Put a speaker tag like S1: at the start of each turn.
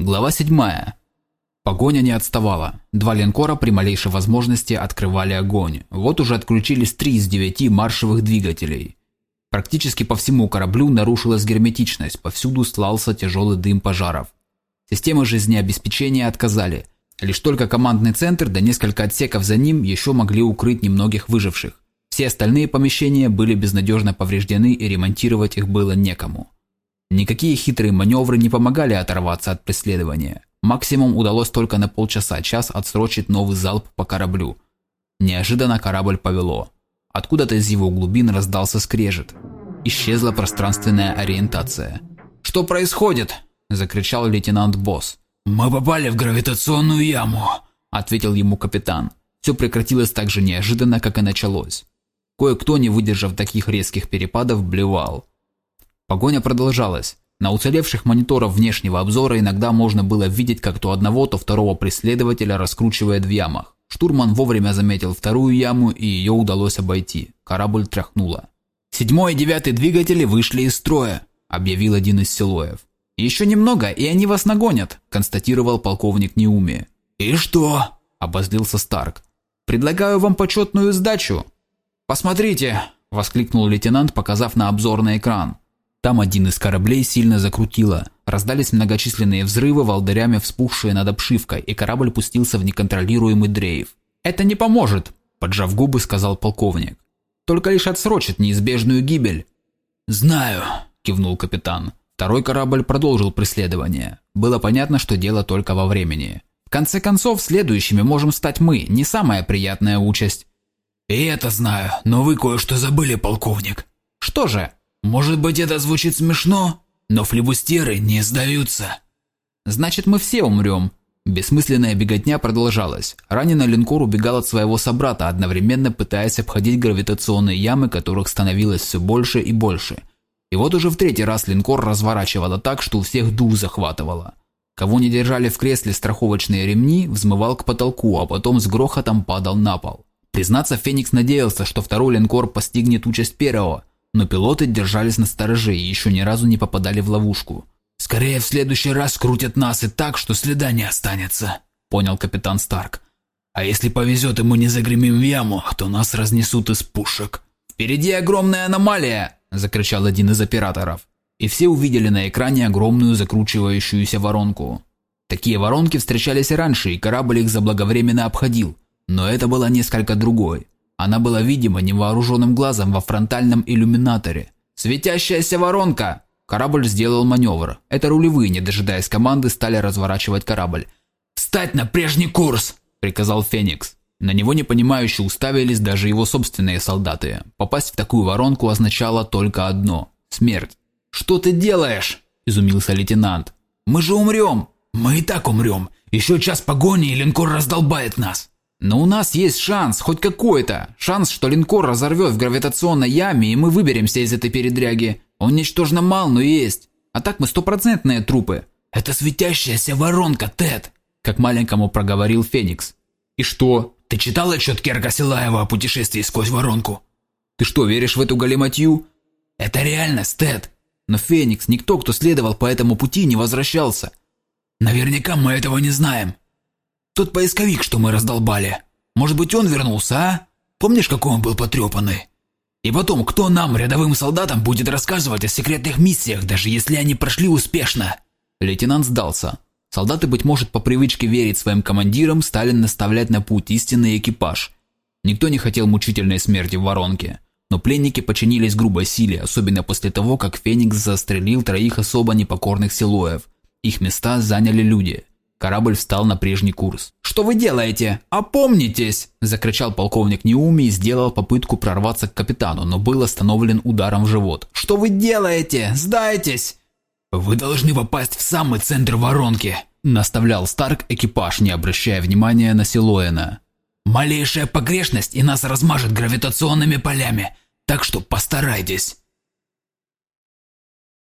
S1: Глава 7. Погоня не отставала. Два линкора при малейшей возможности открывали огонь. Вот уже отключились три из девяти маршевых двигателей. Практически по всему кораблю нарушилась герметичность, повсюду слался тяжелый дым пожаров. Системы жизнеобеспечения отказали. Лишь только командный центр да несколько отсеков за ним еще могли укрыть немногих выживших. Все остальные помещения были безнадежно повреждены и ремонтировать их было некому. Никакие хитрые маневры не помогали оторваться от преследования. Максимум удалось только на полчаса-час отсрочить новый залп по кораблю. Неожиданно корабль повело. Откуда-то из его глубин раздался скрежет. Исчезла пространственная ориентация. «Что происходит?» – закричал лейтенант Босс.
S2: «Мы попали в гравитационную яму», –
S1: ответил ему капитан. Все прекратилось так же неожиданно, как и началось. Кое-кто, не выдержав таких резких перепадов, блевал. Погоня продолжалась. На уцелевших мониторах внешнего обзора иногда можно было видеть, как то одного, то второго преследователя раскручивает в ямах. Штурман вовремя заметил вторую яму, и ее удалось обойти. Корабль тряхнуло. «Седьмой и девятый двигатели вышли из строя», – объявил один из силоев. «Еще немного, и они вас нагонят», – констатировал полковник Неуми.
S2: «И что?»
S1: – обозлился Старк. «Предлагаю вам почетную сдачу». «Посмотрите», – воскликнул лейтенант, показав на обзорный экран. Там один из кораблей сильно закрутило. Раздались многочисленные взрывы, волдырями вспухшие над обшивкой, и корабль пустился в неконтролируемый дрейф. «Это не поможет», – поджав губы, сказал полковник. «Только лишь отсрочит неизбежную гибель».
S2: «Знаю», – кивнул капитан.
S1: Второй корабль продолжил преследование. Было понятно, что дело только во времени. В конце концов, следующими можем стать мы, не самая приятная участь.
S2: «И это знаю, но вы кое-что забыли, полковник».
S1: «Что же?»
S2: Может быть, это звучит смешно, но флебустеры не сдаются.
S1: Значит, мы все умрем. Бессмысленная беготня продолжалась. Раненый линкор убегал от своего собрата, одновременно пытаясь обходить гравитационные ямы, которых становилось все больше и больше. И вот уже в третий раз линкор разворачивало так, что у всех дух захватывало. Кого не держали в кресле страховочные ремни, взмывал к потолку, а потом с грохотом падал на пол. Признаться, Феникс надеялся, что второй линкор постигнет участь первого, но пилоты держались на стороже и еще ни разу не попадали в ловушку.
S2: «Скорее в следующий раз крутят нас и так, что следа не останется», – понял капитан Старк. «А если повезет и мы не загремим в яму, то нас разнесут из пушек».
S1: «Впереди огромная аномалия!» – закричал один из операторов. И все увидели на экране огромную закручивающуюся воронку. Такие воронки встречались и раньше, и корабль их заблаговременно обходил. Но это было несколько другой. Она была видима невооруженным глазом во фронтальном иллюминаторе. «Светящаяся воронка!» Корабль сделал маневр. Это рулевые, не дожидаясь команды, стали разворачивать корабль.
S2: «Встать на прежний курс!» – приказал Феникс.
S1: На него непонимающе уставились даже его собственные солдаты. Попасть в такую воронку означало только одно – смерть.
S2: «Что ты делаешь?» – изумился лейтенант.
S1: «Мы же умрем!»
S2: «Мы и так умрем. Еще час погони, и линкор раздолбает нас!»
S1: Но у нас есть шанс, хоть какой-то. Шанс, что линкор разорвет в гравитационной яме, и мы выберемся из этой передряги. Он ничтожно мал, но есть. А так мы стопроцентные трупы.
S2: Это светящаяся воронка, Тед,
S1: как маленькому проговорил Феникс.
S2: И что? Ты читал отчет Керка Силаева о путешествии сквозь воронку?
S1: Ты что, веришь в эту галиматью?
S2: Это реальность, Тед.
S1: Но Феникс, никто, кто следовал по этому пути, не возвращался.
S2: Наверняка мы этого не знаем. Тот поисковик, что мы раздолбали. Может быть, он вернулся, а? Помнишь, какой он был потрепанный? И потом, кто нам, рядовым солдатам, будет рассказывать о секретных миссиях, даже если они прошли успешно?»
S1: Лейтенант сдался. Солдаты, быть может, по привычке верить своим командирам, стали наставлять на путь истинный экипаж. Никто не хотел мучительной смерти в воронке. Но пленники подчинились грубой силе, особенно после того, как Феникс застрелил троих особо непокорных силоев. Их места заняли люди. Корабль встал на прежний курс. «Что вы делаете? Опомнитесь!» – закричал полковник Неуми и сделал попытку прорваться к капитану, но был остановлен ударом в живот. «Что вы делаете? Сдайтесь!»
S2: «Вы должны попасть в самый центр воронки», – наставлял Старк экипаж, не обращая внимания на Силуэна. «Малейшая погрешность, и нас размажет гравитационными полями, так что постарайтесь».